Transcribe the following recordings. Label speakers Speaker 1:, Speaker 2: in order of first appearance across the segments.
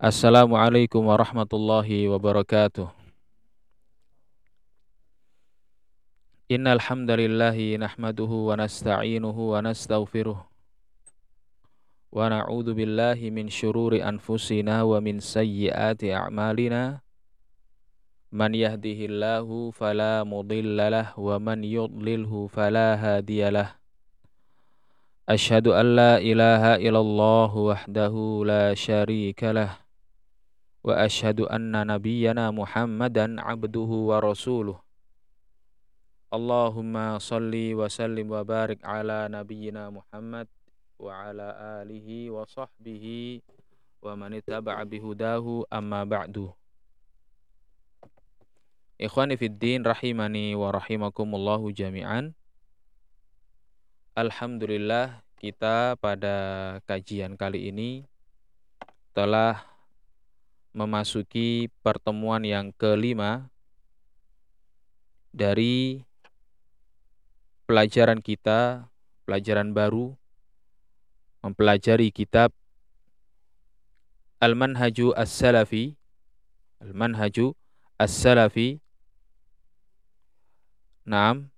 Speaker 1: Assalamualaikum warahmatullahi wabarakatuh. Innal hamdalillahi nahmaduhu wa nasta'inuhu wa nastaghfiruh. Wa na'udzu billahi min syururi anfusina wa min sayyiati a'malina. Man yahdihillahu fala mudhillalah wa man yudlilhu fala hadiyalah. Ashhadu an la ilaha illallah wahdahu la syarika lah. واشهد ان نبينا محمدا عبده ورسوله اللهم صل وسلم وبارك على نبينا محمد وعلى اله وصحبه ومن اتبع بهداه اما بعد Ikhwani fid din rahimani wa rahimakumullahu jami'an. Alhamdulillah kita pada kajian kali ini telah memasuki pertemuan yang kelima dari pelajaran kita, pelajaran baru, mempelajari kitab Al-Manhaju As-Salafi, Al-Manhaju As-Salafi, Naam,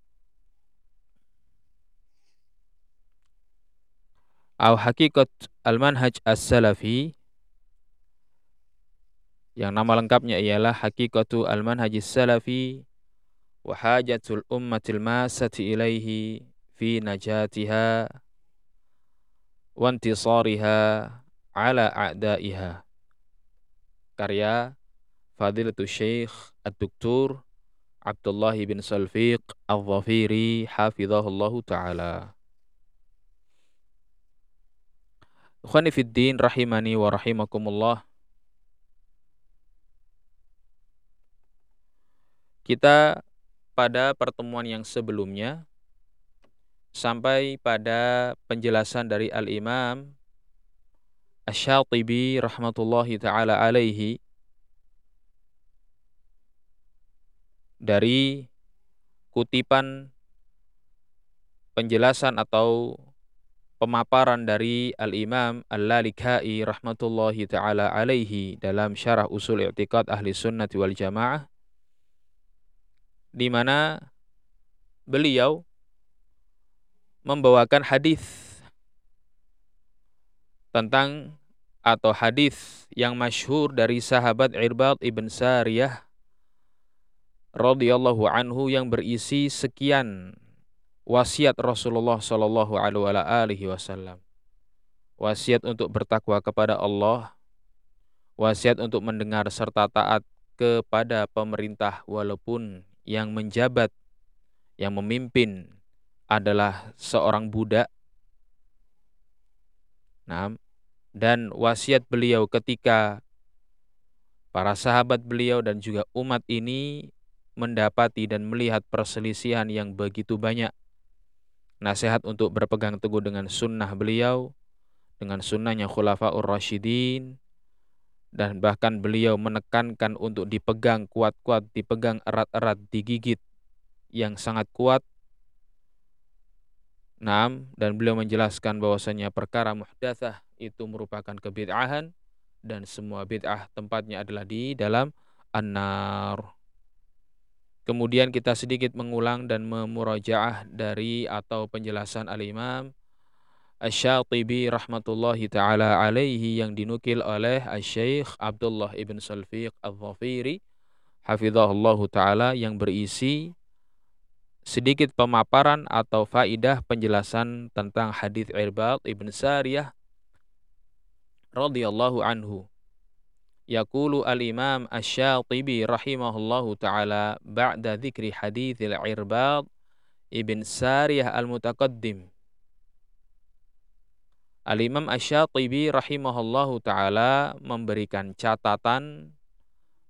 Speaker 1: Au Hakikat Al-Manhaj As-Salafi yang nama lengkapnya ialah Hakikatu Al-Manhajis Salafi wa hajatul ummatil masati ilaihi fi najatiha wa intisariha ala a'daiha. Karya Fadilatul Syekh Ad-Doktor Abdullah bin Salfiq Al-Zafiri hafizahullahu taala. Ikhwani fid din rahimani wa rahimakumullah. Kita pada pertemuan yang sebelumnya sampai pada penjelasan dari Al-Imam Asy-Syatibi rahmatullahi taala alaihi dari kutipan penjelasan atau pemaparan dari Al-Imam Al-Lalikai rahmatullahi taala alaihi dalam syarah usul i'tiqad ahli sunnati wal jamaah di mana beliau membawakan hadis tentang atau hadis yang masyhur dari sahabat Irbad ibn Sariyah radhiyallahu anhu yang berisi sekian wasiat Rasulullah sallallahu alaihi wasallam. Wasiat untuk bertakwa kepada Allah, wasiat untuk mendengar serta taat kepada pemerintah walaupun yang menjabat, yang memimpin adalah seorang budak. Nah, dan wasiat beliau ketika para sahabat beliau dan juga umat ini mendapati dan melihat perselisihan yang begitu banyak. Nasihat untuk berpegang teguh dengan sunnah beliau, dengan sunnahnya khulafa'ur rasyidin, dan bahkan beliau menekankan untuk dipegang kuat-kuat, dipegang erat-erat, digigit yang sangat kuat. Naam, dan beliau menjelaskan bahwasanya perkara muhdatsah itu merupakan kebid'ahan dan semua bid'ah tempatnya adalah di dalam an-nar. Kemudian kita sedikit mengulang dan memurajaah dari atau penjelasan al-Imam Asy-Syatibi rahmatullahi taala alaihi yang dinukil oleh Asy-Syaikh Abdullah ibn Salfiq Al-Dhafiri hafizahullah taala yang berisi sedikit pemaparan atau faidah penjelasan tentang hadis Irbad ibn Sariyah radhiyallahu anhu. Yaqulu al-Imam Asy-Syatibi rahimahullahu taala ba'da dzikri hadits al-Irbad ibn Sariyah al-mutaqaddim Al-Imam Asy-Syatibi rahimahullahu taala memberikan catatan,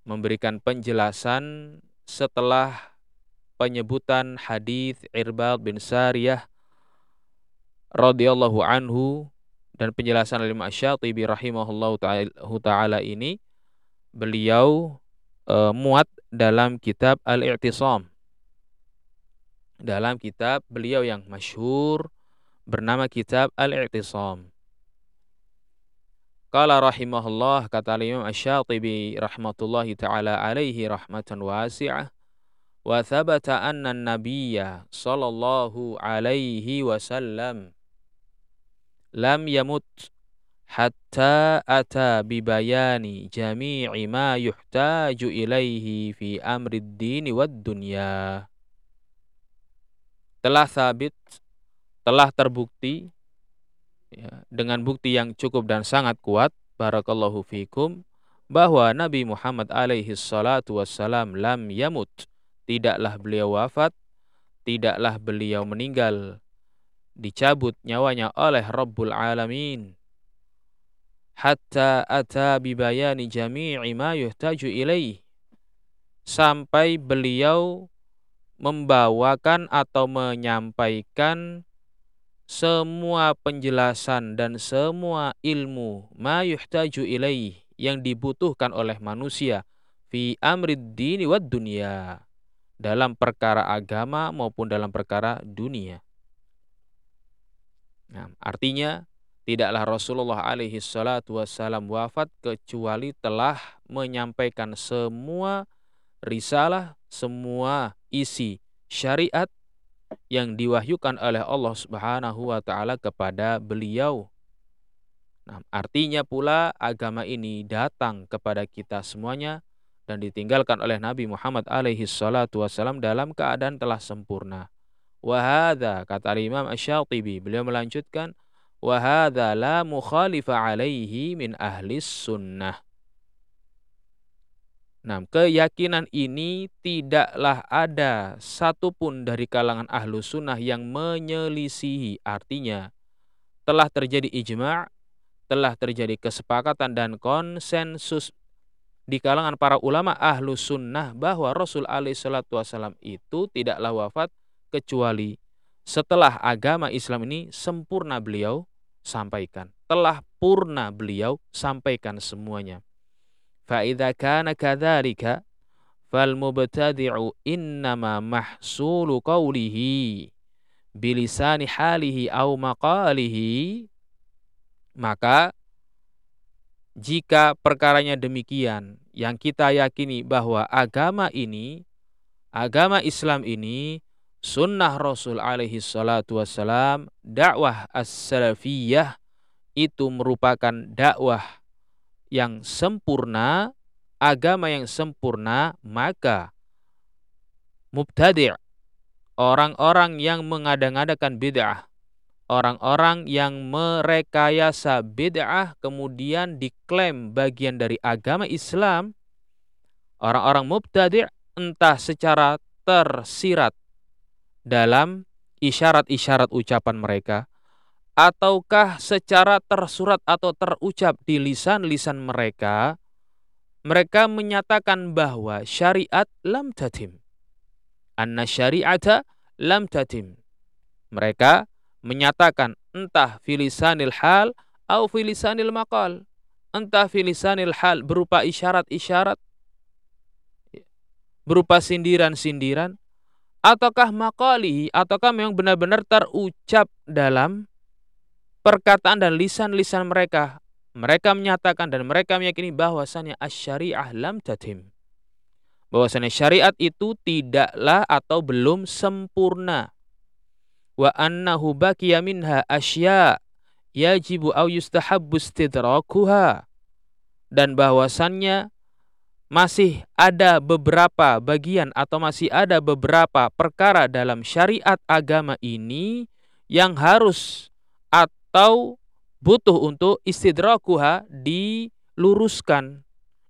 Speaker 1: memberikan penjelasan setelah penyebutan hadis Irbad bin Sariyah radhiyallahu anhu dan penjelasan Al-Imam Asy-Syatibi rahimahullahu taala ini beliau e, muat dalam kitab Al-I'tisam. Dalam kitab beliau yang masyhur bernama kitab Al-I'tisam. Qala rahimahullah kata Imam Asy-Syatibi rahmatullahi taala alaihi rahmatan wasi'ah wa thabata anna an-nabiyya sallallahu alaihi wasallam lam yamut hatta ata bibayani jami'i ma yuhtaju ilaihi fi amri dini wad dunya telah sabit telah terbukti ya, dengan bukti yang cukup dan sangat kuat barakallahu fikum bahwa Nabi Muhammad alaihi salatu wassalam lam yamut. Tidaklah beliau wafat tidaklah beliau meninggal. Dicabut nyawanya oleh Rabbul Alamin. Hatta ata bibayani jami'i ma yuhtaju ilaih sampai beliau membawakan atau menyampaikan semua penjelasan dan semua ilmu ma yuhtaju ilaih yang dibutuhkan oleh manusia fi amrid dini wad dunia dalam perkara agama maupun dalam perkara dunia. Nah, artinya tidaklah Rasulullah alaihi salatu wassalam wafat kecuali telah menyampaikan semua risalah, semua isi syariat yang diwahyukan oleh Allah Subhanahu wa taala kepada beliau. Nah, artinya pula agama ini datang kepada kita semuanya dan ditinggalkan oleh Nabi Muhammad alaihi salatu wasallam dalam keadaan telah sempurna. Wahada kata Imam Asy-Syatibi beliau melanjutkan wahada la mukhalifa alaihi min ahli sunnah. Nah, keyakinan ini tidaklah ada satupun dari kalangan ahlu sunnah yang menyelisihi. Artinya, telah terjadi ijma' telah terjadi kesepakatan dan konsensus di kalangan para ulama ahlu sunnah bahwa Rasul alaihissalatu wassalam itu tidaklah wafat kecuali setelah agama Islam ini sempurna beliau sampaikan. Telah purna beliau sampaikan semuanya. Kana kadhalika fal mubtadi'u innama mahsulu qawlihi bilisani halihi au maqalihi maka jika perkaranya demikian, yang kita yakini bahwa agama ini, agama Islam ini, sunnah Rasul alaihi salatu wassalam, dakwah as-salafiyah, itu merupakan dakwah yang sempurna, agama yang sempurna, maka mubtadi' orang-orang yang mengadang-adakan bid'ah orang-orang yang merekayasa bid'ah kemudian diklaim bagian dari agama Islam, orang-orang mubtadi' entah secara tersirat dalam isyarat-isyarat ucapan mereka ataukah secara tersurat atau terucap di lisan-lisan mereka mereka menyatakan bahwa syariat lam tatim anna syari'ata lam tatim mereka menyatakan entah filisanil hal atau filisanil maqal. Entah filisanil hal berupa isyarat-isyarat berupa sindiran-sindiran ataukah maqalihi ataukah memang benar-benar terucap dalam perkataan dan lisan-lisan mereka. Mereka menyatakan dan mereka meyakini bahwasannya asy-syariah lam tatim. Bahwasanya syariat itu tidaklah atau belum sempurna wa annahu baqiya minha asya yajibu au yustahabbu istidrakuha dan bahwasannya masih ada beberapa bagian atau masih ada beberapa perkara dalam syariat agama ini yang harus atau butuh untuk istidrakuha diluruskan,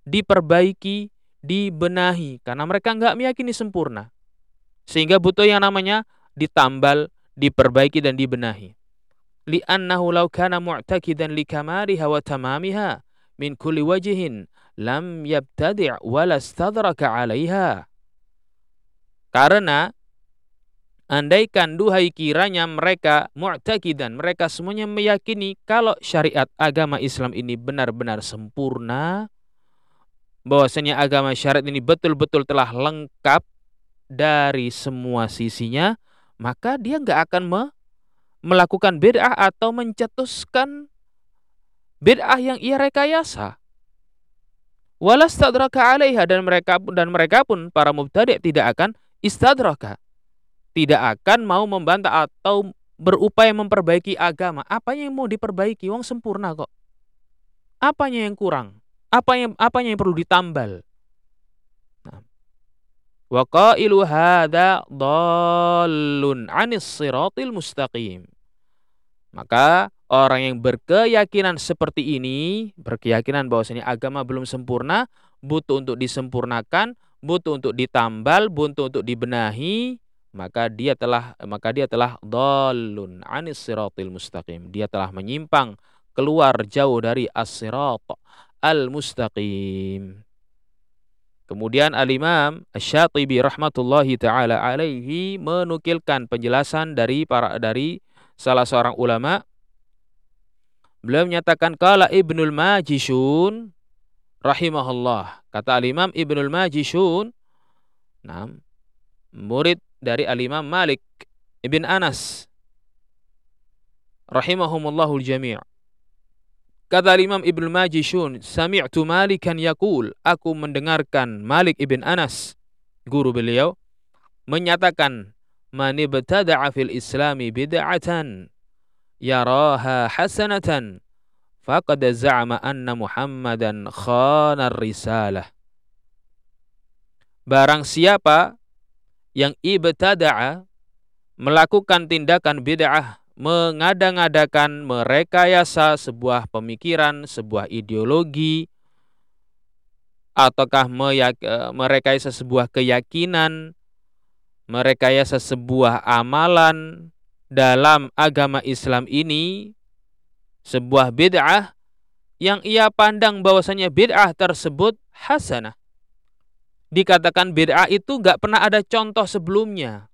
Speaker 1: diperbaiki, dibenahi karena mereka nggak meyakini sempurna. Sehingga butuh yang namanya ditambal, diperbaiki dan dibenahi. Li'annahu law kana mu'takidan likamariha wa tamamiha min kulli wajhin lam yabtadi' stadraka 'alaiha. Karena andaikan duhai kiranya mereka mu'takidan, mereka semuanya meyakini kalau syariat agama Islam ini benar-benar sempurna, bahwasanya agama syariat ini betul-betul telah lengkap dari semua sisinya, maka dia nggak akan me melakukan bid'ah atau mencetuskan bid'ah yang ia rekayasa. Walastadraka 'alaiha dan mereka dan mereka pun para mubtadi' tidak akan istadraka. Tidak akan mau membantah atau berupaya memperbaiki agama. Apa yang mau diperbaiki? Wong sempurna kok. Apanya yang kurang? Apa yang apanya yang perlu ditambal? Nah. Wa qailu hadza dhallun 'anis siratil mustaqim. Maka orang yang berkeyakinan seperti ini, berkeyakinan bahwasanya agama belum sempurna, butuh untuk disempurnakan, butuh untuk ditambal, butuh untuk dibenahi, maka dia telah maka dia telah dhalun anis siratil mustaqim. Dia telah menyimpang keluar jauh dari as-sirat al-mustaqim. Kemudian Al-Imam Asy-Syatibi rahmatullahi taala alaihi menukilkan penjelasan dari para dari salah seorang ulama beliau menyatakan kala Ibnul Majishun rahimahullah kata al-Imam Ibnul Majishun nah, murid dari al-Imam Malik Ibn Anas rahimahumullahu jami' Kata Imam Ibnu Majishun, sami'tu Malikan yaqul, aku mendengarkan Malik ibn Anas, guru beliau, menyatakan man ibtada'a fil islami bid'atan yaraha hasanatan faqad za'ama anna Muhammadan khana risalah Barang siapa yang ibtada'a melakukan tindakan bid'ah mengada-ngadakan merekayasa sebuah pemikiran, sebuah ideologi ataukah merekayasa sebuah keyakinan merekayasa sebuah amalan dalam agama Islam ini sebuah bid'ah yang ia pandang bahwasanya bid'ah tersebut hasanah. Dikatakan bid'ah itu nggak pernah ada contoh sebelumnya.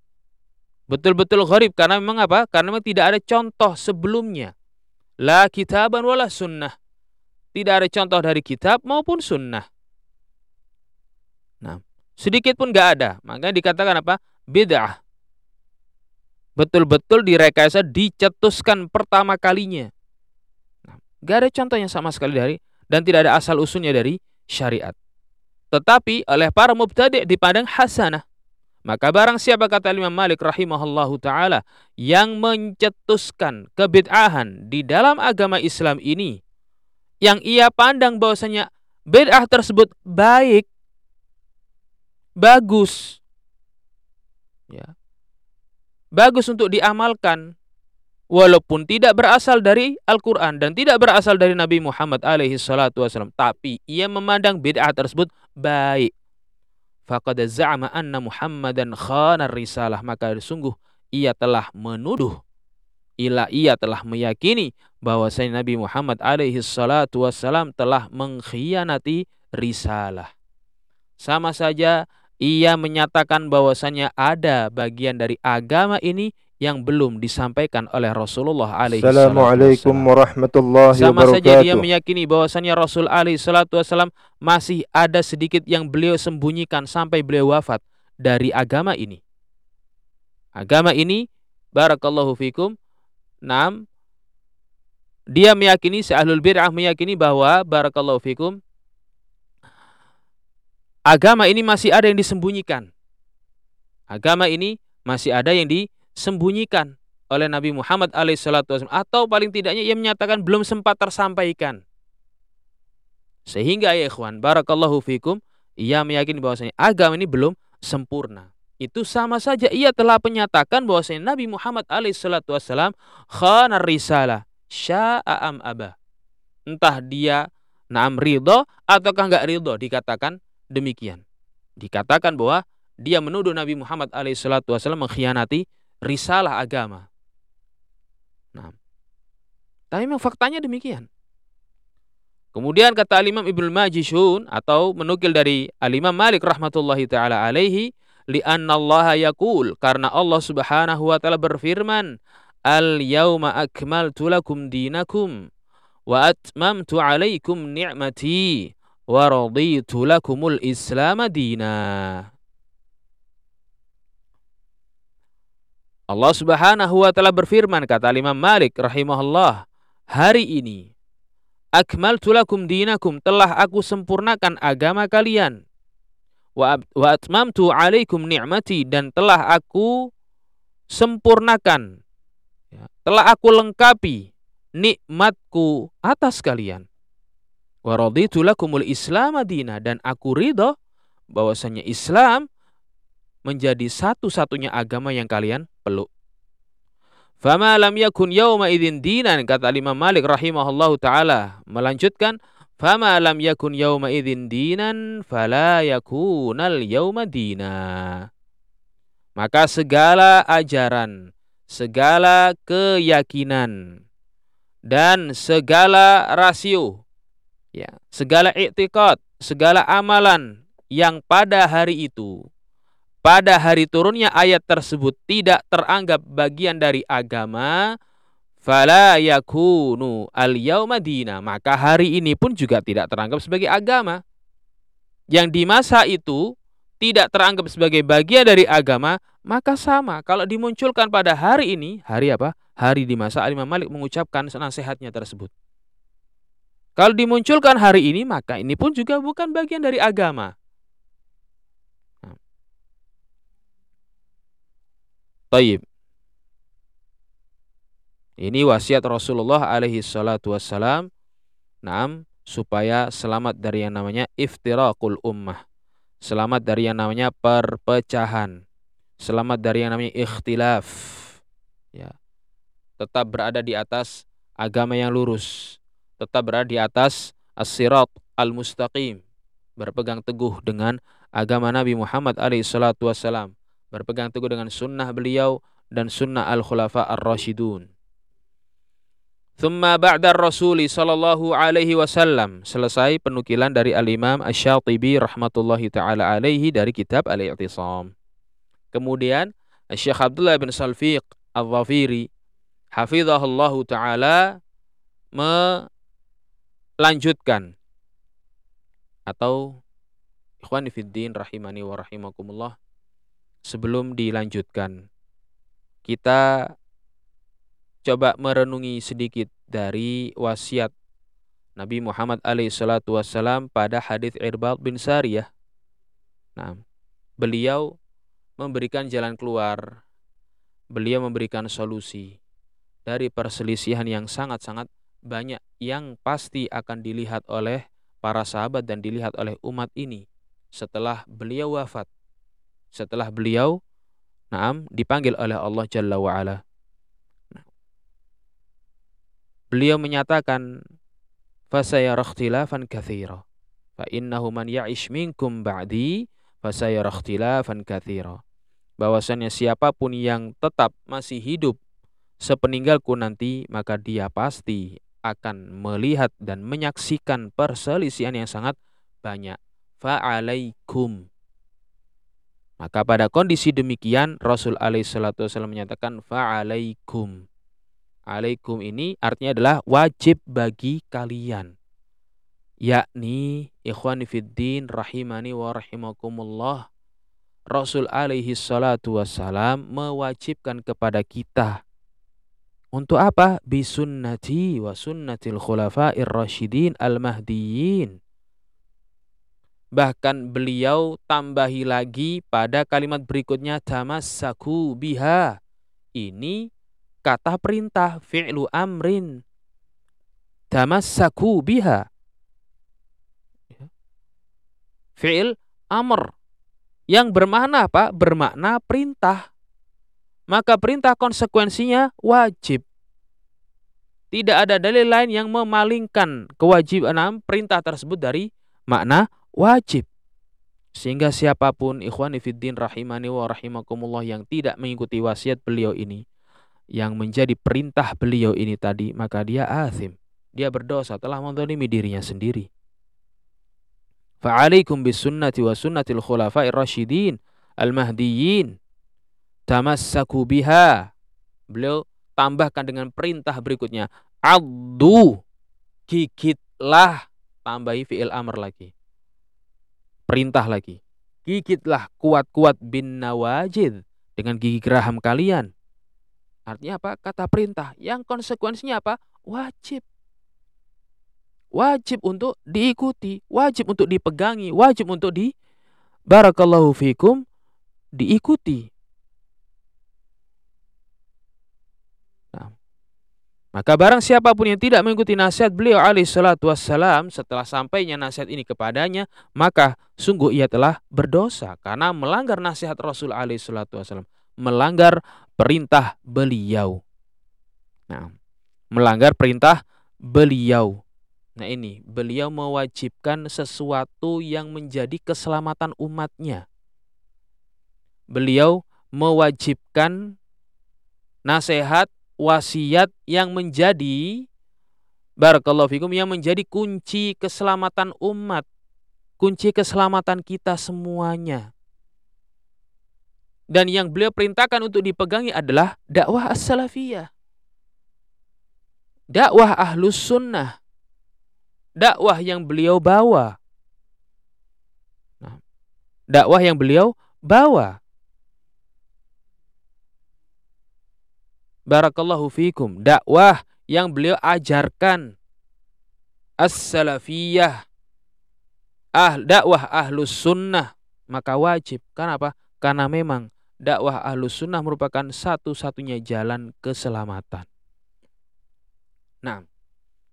Speaker 1: Betul-betul gharib karena memang apa? Karena memang tidak ada contoh sebelumnya. La kitaban wala sunnah. Tidak ada contoh dari kitab maupun sunnah. Nah, sedikit pun nggak ada. Makanya dikatakan apa? bid'ah. Betul-betul direkayasa, dicetuskan pertama kalinya. Nah, gak ada contohnya sama sekali dari dan tidak ada asal usulnya dari syariat. Tetapi oleh para mubtadi' dipandang hasanah. Maka barang siapa kata Imam Malik rahimahullahu taala yang mencetuskan kebid'ahan di dalam agama Islam ini yang ia pandang bahwasanya bid'ah tersebut baik bagus ya bagus untuk diamalkan walaupun tidak berasal dari Al-Qur'an dan tidak berasal dari Nabi Muhammad alaihi salatu wasallam tapi ia memandang bid'ah tersebut baik. Faqad za'ama anna Muhammadan khana risalah maka sungguh ia telah menuduh ila ia telah meyakini bahwa Nabi Muhammad alaihi salatu wasallam telah mengkhianati risalah. Sama saja ia menyatakan bahwasanya ada bagian dari agama ini yang belum disampaikan oleh Rasulullah alaihi
Speaker 2: Assalamualaikum warahmatullahi
Speaker 1: Sama wabarakatuh. saja dia meyakini bahwasanya Rasul alaihi salatu wasallam masih ada sedikit yang beliau sembunyikan sampai beliau wafat dari agama ini. Agama ini barakallahu fikum. Nam dia meyakini si ahlul bid'ah meyakini bahwa barakallahu fikum agama ini masih ada yang disembunyikan. Agama ini masih ada yang disembunyikan oleh Nabi Muhammad alaihissalam atau paling tidaknya ia menyatakan belum sempat tersampaikan. Sehingga ya ikhwan, barakallahu fikum, ia meyakini bahwasanya agama ini belum sempurna. Itu sama saja ia telah menyatakan bahwasanya Nabi Muhammad alaihissalam khana risalah sya'am abah. Entah dia naam ridho ataukah enggak ridho dikatakan demikian. Dikatakan bahwa dia menuduh Nabi Muhammad SAW mengkhianati risalah agama. Nah, tapi memang faktanya demikian. Kemudian kata Al-Imam Ibnu Majishun atau menukil dari Al-Imam Malik rahmatullahi taala alaihi li'anna Allah yaqul karena Allah Subhanahu wa taala berfirman al yauma akmaltu lakum dinakum wa atmamtu alaikum ni'mati wa raditu lakumul islam dina. Allah Subhanahu wa taala berfirman kata Imam Malik rahimahullah, hari ini akmaltu lakum dinakum telah aku sempurnakan agama kalian. Wa atmamtu alaikum ni'mati dan telah aku sempurnakan ya, telah aku lengkapi nikmatku atas kalian. Wa raditu lakumul islam madina dan aku ridho bahwasanya Islam menjadi satu-satunya agama yang kalian peluk Fama lam yakun yawma idzin dinan kata Imam Malik rahimahullahu taala melanjutkan fama lam yakun yawma idzin dinan fala yakunal yawma dina. Maka segala ajaran, segala keyakinan dan segala rasio ya, segala iktikad, segala amalan yang pada hari itu pada hari turunnya ayat tersebut tidak teranggap bagian dari agama, fala yakunu al yauma dina, maka hari ini pun juga tidak teranggap sebagai agama. Yang di masa itu tidak teranggap sebagai bagian dari agama, maka sama kalau dimunculkan pada hari ini, hari apa? Hari di masa Imam Malik mengucapkan nasihatnya tersebut. Kalau dimunculkan hari ini, maka ini pun juga bukan bagian dari agama. Taib. Ini wasiat Rasulullah alaihi salatu wassalam. Naam, supaya selamat dari yang namanya iftirakul ummah. Selamat dari yang namanya perpecahan. Selamat dari yang namanya ikhtilaf. Ya. Tetap berada di atas agama yang lurus. Tetap berada di atas as-sirat al-mustaqim. Berpegang teguh dengan agama Nabi Muhammad alaihi salatu wassalam berpegang teguh dengan sunnah beliau dan sunnah al-khulafa ar-rasyidun. Thumma ba'da rasuli sallallahu alaihi wasallam. Selesai penukilan dari al-imam asy-syatibi rahmatullahi ta'ala alaihi dari kitab al-i'tisam. Kemudian Syekh Abdullah bin Salfiq al-Zafiri hafizahullahu ta'ala melanjutkan atau ikhwani fiddin rahimani wa rahimakumullah sebelum dilanjutkan. Kita coba merenungi sedikit dari wasiat Nabi Muhammad SAW pada hadis Irbad bin Sariyah. Nah, beliau memberikan jalan keluar, beliau memberikan solusi dari perselisihan yang sangat-sangat banyak yang pasti akan dilihat oleh para sahabat dan dilihat oleh umat ini setelah beliau wafat setelah beliau naam dipanggil oleh Allah Jalla wa ala. Beliau menyatakan fasayara ikhtilafan katsira fa innahu man ya'ish minkum ba'di fasayara ikhtilafan katsira. Bahwasanya siapa pun yang tetap masih hidup sepeninggalku nanti maka dia pasti akan melihat dan menyaksikan perselisihan yang sangat banyak. Fa'alaikum maka pada kondisi demikian Rasul alaihissalatu menyatakan fa'alaikum. Alaikum ini artinya adalah wajib bagi kalian. Yakni ikhwan fiddin rahimani wa rahimakumullah. Rasul alaihi salatu wassalam mewajibkan kepada kita untuk apa? Bisunnati wa sunnatil khulafa'ir rasyidin al-mahdiyyin Bahkan beliau tambahi lagi pada kalimat berikutnya tamassaku biha. Ini kata perintah fi'lu amrin. Tamassaku biha. Ya. Fi'il amr. Yang bermakna apa? Bermakna perintah. Maka perintah konsekuensinya wajib. Tidak ada dalil lain yang memalingkan kewajiban perintah tersebut dari makna wajib. Sehingga siapa pun ikhwan fiddin rahimani wa rahimakumullah yang tidak mengikuti wasiat beliau ini, yang menjadi perintah beliau ini tadi, maka dia azim. Dia berdosa telah mendolimi dirinya sendiri. Fa'alaikum bisunnati wa sunnatil khulafa'ir rasyidin al-mahdiyyin. Tamassaku biha. Beliau tambahkan dengan perintah berikutnya. Addu. Gigitlah. Tambahi fi'il amr lagi perintah lagi. Gigitlah kuat-kuat bin nawajid dengan gigi geraham kalian. Artinya apa? Kata perintah. Yang konsekuensinya apa? Wajib. wajib untuk diikuti, wajib untuk dipegangi, wajib untuk di barakallahu fikum diikuti. Maka barang siapa pun yang tidak mengikuti nasihat beliau alaihi salatu wassalam setelah sampainya nasihat ini kepadanya, maka sungguh ia telah berdosa karena melanggar nasihat Rasul alaihi salatu wassalam, melanggar perintah beliau. Nah, melanggar perintah beliau. Nah ini, beliau mewajibkan sesuatu yang menjadi keselamatan umatnya. Beliau mewajibkan nasihat, wasiat yang menjadi barakallahu fikum yang menjadi kunci keselamatan umat, kunci keselamatan kita semuanya. Dan yang beliau perintahkan untuk dipegangi adalah dakwah as-salafiyah. Dakwah ahlus sunnah dakwah yang beliau bawa. Nah, dakwah yang beliau bawa. Barakallahu fikum. Dakwah yang beliau ajarkan. As-salafiyah. Ah, dakwah ahlus sunnah. Maka wajib. Kenapa? Karena memang dakwah ahlus sunnah merupakan satu-satunya jalan keselamatan. Nah,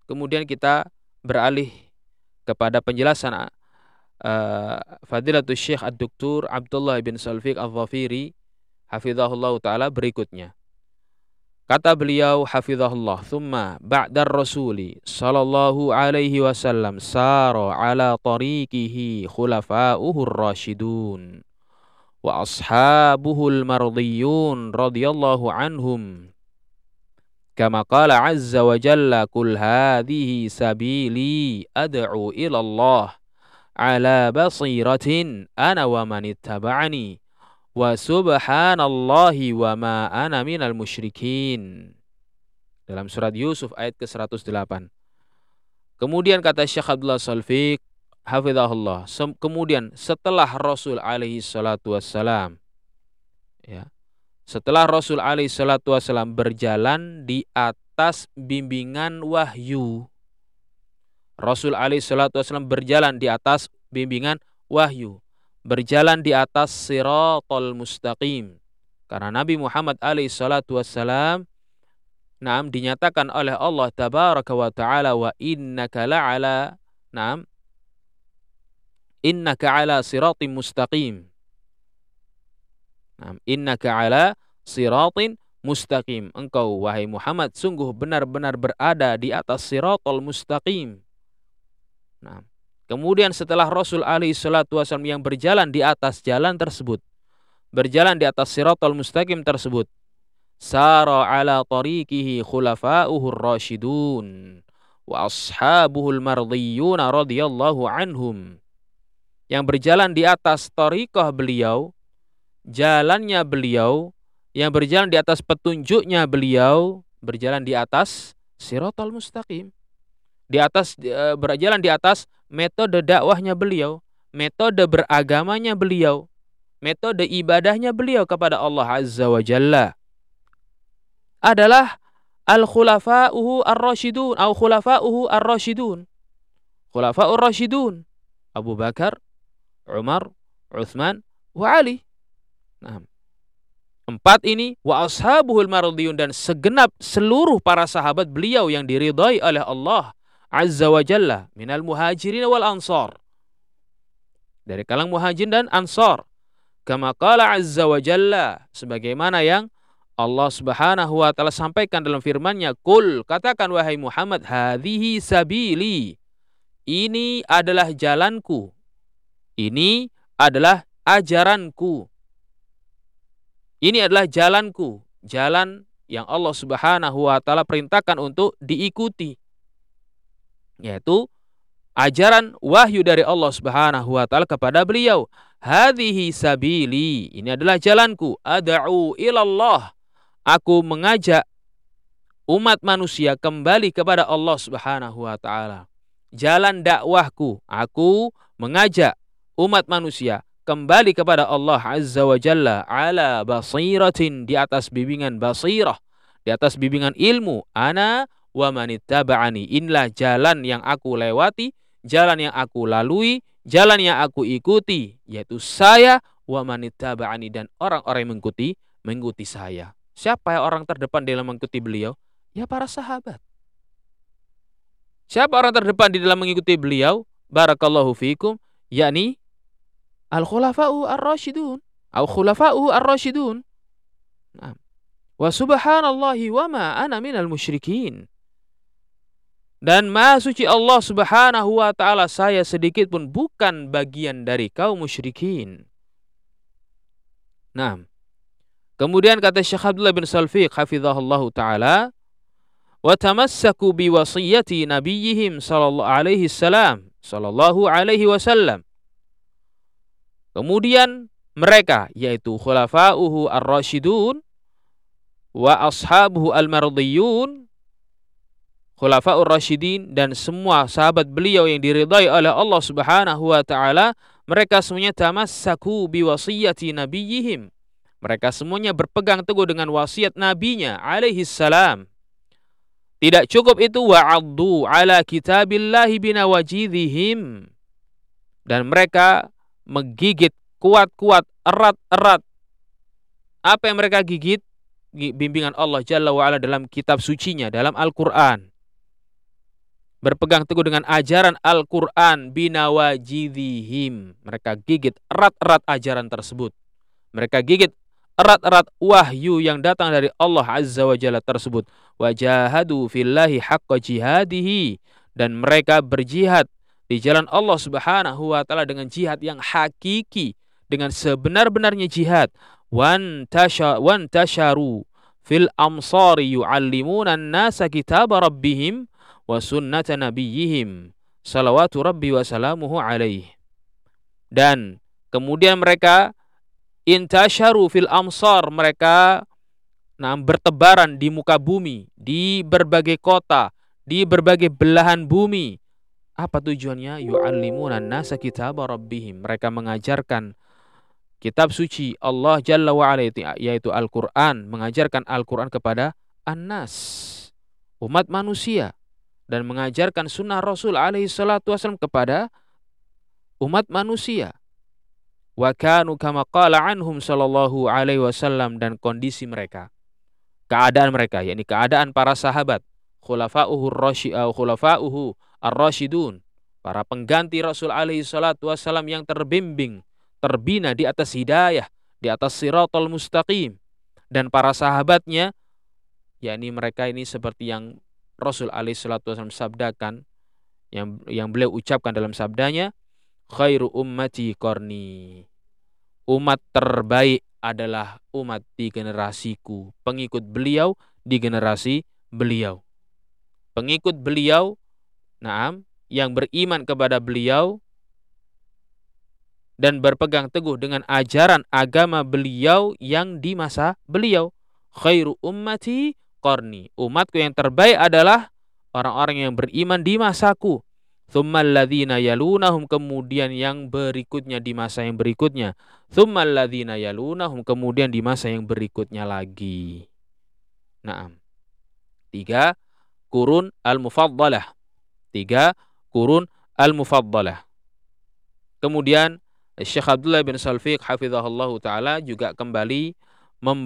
Speaker 1: kemudian kita beralih kepada penjelasan uh, Fadilatul Syekh Ad-Doktur Abdullah bin Salfiq Al-Zafiri hafizahullah taala berikutnya. Kata beliau hafizahullah, "Tsumma ba'da rasuli sallallahu alaihi wasallam sara ala tariqihi khulafa'uhu ar-rasyidun wa ashabuhu al-mardiyun radhiyallahu anhum Kama qala azza wa jalla kul hadhihi sabili ad'u ila Allah ala basiratin ana wa man ittaba'ani wa subhanallahi wa ma ana minal musyrikin. Dalam surat Yusuf ayat ke-108. Kemudian kata Syekh Abdullah Salfiq hafizahullah, kemudian setelah Rasul alaihi salatu wassalam ya, setelah Rasul alaihi salatu wasallam berjalan di atas bimbingan wahyu. Rasul alaihi salatu wasallam berjalan di atas bimbingan wahyu. Berjalan di atas siratal mustaqim. Karena Nabi Muhammad alaihi salatu wasallam Naam dinyatakan oleh Allah tabaraka wa taala wa innaka la'ala Naam innaka ala siratim mustaqim innaka ala siratin mustaqim. Engkau wahai Muhammad sungguh benar-benar berada di atas siratal mustaqim. Nah, kemudian setelah Rasul alaihi salatu wasallam yang berjalan di atas jalan tersebut, berjalan di atas siratal mustaqim tersebut, sara ala tariqihi khulafa'uhu rasyidun wa ashabuhul mardiyuna radhiyallahu anhum. Yang berjalan di atas tariqah beliau jalannya beliau yang berjalan di atas petunjuknya beliau berjalan di atas sirotol mustaqim di atas e, berjalan di atas metode dakwahnya beliau metode beragamanya beliau metode ibadahnya beliau kepada Allah azza wa jalla adalah al khulafa'uhu ar-rasyidun atau khulafa'uhu ar-rasyidun. Khulafa'ur rasyidun Abu Bakar Umar Uthman wa Ali. Nah, empat ini wa ashabuhul mardiyun dan segenap seluruh para sahabat beliau yang diridhai oleh Allah Azza wa Jalla minal muhajirin wal ansar. Dari kalangan muhajirin dan ansar. Kama qala Azza wa Jalla sebagaimana yang Allah Subhanahu wa taala sampaikan dalam firman-Nya, "Kul katakan wahai Muhammad, hadhihi sabili." Ini adalah jalanku. Ini adalah ajaranku. Ini adalah jalanku, jalan yang Allah Subhanahu wa taala perintahkan untuk diikuti. Yaitu ajaran wahyu dari Allah Subhanahu wa taala kepada beliau. Hadhihi sabili, ini adalah jalanku, ad'u ilallah. Aku mengajak umat manusia kembali kepada Allah Subhanahu wa taala. Jalan dakwahku, aku mengajak umat manusia kembali kepada Allah Azza wa Jalla ala basiratin di atas bimbingan basirah, di atas bimbingan ilmu, ana wa manittaba'ani. Inilah jalan yang aku lewati, jalan yang aku lalui, jalan yang aku ikuti, yaitu saya wa manittaba'ani dan orang-orang yang mengikuti mengikuti saya. Siapa yang orang terdepan dalam mengikuti beliau? Ya para sahabat. Siapa orang terdepan di dalam mengikuti beliau? Barakallahu fiikum, yakni al-khulafa'u ar-rasyidun, au khulafa'u ar-rasyidun. Nah. Wa subhanallahi wa ma ana minal musyrikin. Dan maha suci Allah subhanahu wa ta'ala saya sedikit pun bukan bagian dari kaum musyrikin. Nah, kemudian kata Syekh Abdullah bin Salfiq hafizahullah ta'ala, bi wasiyati nabiyihim sallallahu alaihi salam sallallahu alaihi wasallam. Kemudian mereka yaitu khulafa'uhu ar-rasyidun wa ashabuhu al-mardiyun khulafa'ur rasyidin dan semua sahabat beliau yang diridai oleh Allah Subhanahu wa taala mereka semuanya tamassaku bi wasiyati nabiyihim mereka semuanya berpegang teguh dengan wasiat nabinya alaihi salam. Tidak cukup itu wa'addu ala kitabillahi binawajidihim. Dan mereka menggigit kuat-kuat erat-erat. Apa yang mereka gigit? Bimbingan Allah Jalla wa'ala dalam kitab sucinya, dalam Al-Quran. Berpegang teguh dengan ajaran Al-Quran binawajidihim. Mereka gigit erat-erat ajaran tersebut. Mereka gigit erat-erat wahyu yang datang dari Allah Azza wa Jalla tersebut. Wajahadu fillahi haqqa jihadihi. Dan mereka berjihad di jalan Allah Subhanahu wa taala dengan jihad yang hakiki, dengan sebenar-benarnya jihad wan tasharu fil amsari yu'allimuna an-nasa kitab rabbihim wa sunnata nabiyihim salawatu rabbi wa salamuhu alaih. Dan kemudian mereka intasharu fil amsar mereka nah bertebaran di muka bumi di berbagai kota di berbagai belahan bumi. Apa tujuannya? Yu'allimuna an-nasa kitab rabbihim. Mereka mengajarkan kitab suci Allah Jalla wa'ala yaitu Al-Quran mengajarkan Al-Quran kepada An-Nas umat manusia dan mengajarkan sunnah Rasul alaihi salatu wasallam kepada umat manusia wa kanu kama qala anhum sallallahu alaihi wasallam dan kondisi mereka keadaan mereka yakni keadaan para sahabat khulafa'uhu ar khulafa'uhu ar-rasyidun para pengganti Rasul alaihi salatu wasallam yang terbimbing terbina di atas hidayah, di atas siratul mustaqim. Dan para sahabatnya, yakni mereka ini seperti yang Rasul alaihissalatu wasallam sabdakan, yang yang beliau ucapkan dalam sabdanya, khairu ummati korni. Umat terbaik adalah umat di generasiku. Pengikut beliau di generasi beliau. Pengikut beliau, naam, yang beriman kepada beliau dan berpegang teguh dengan ajaran agama beliau yang di masa beliau. Khairu ummati qarni. Umatku yang terbaik adalah orang-orang yang beriman di masaku. Thummal ladzina yalunahum kemudian yang berikutnya di masa yang berikutnya. Thummal ladzina yalunahum kemudian di masa yang berikutnya lagi. Naam. Tiga, kurun al-mufaddalah. Tiga, kurun al-mufaddalah. Kemudian Syekh Abdullah bin Salfiq hafizahullah taala juga kembali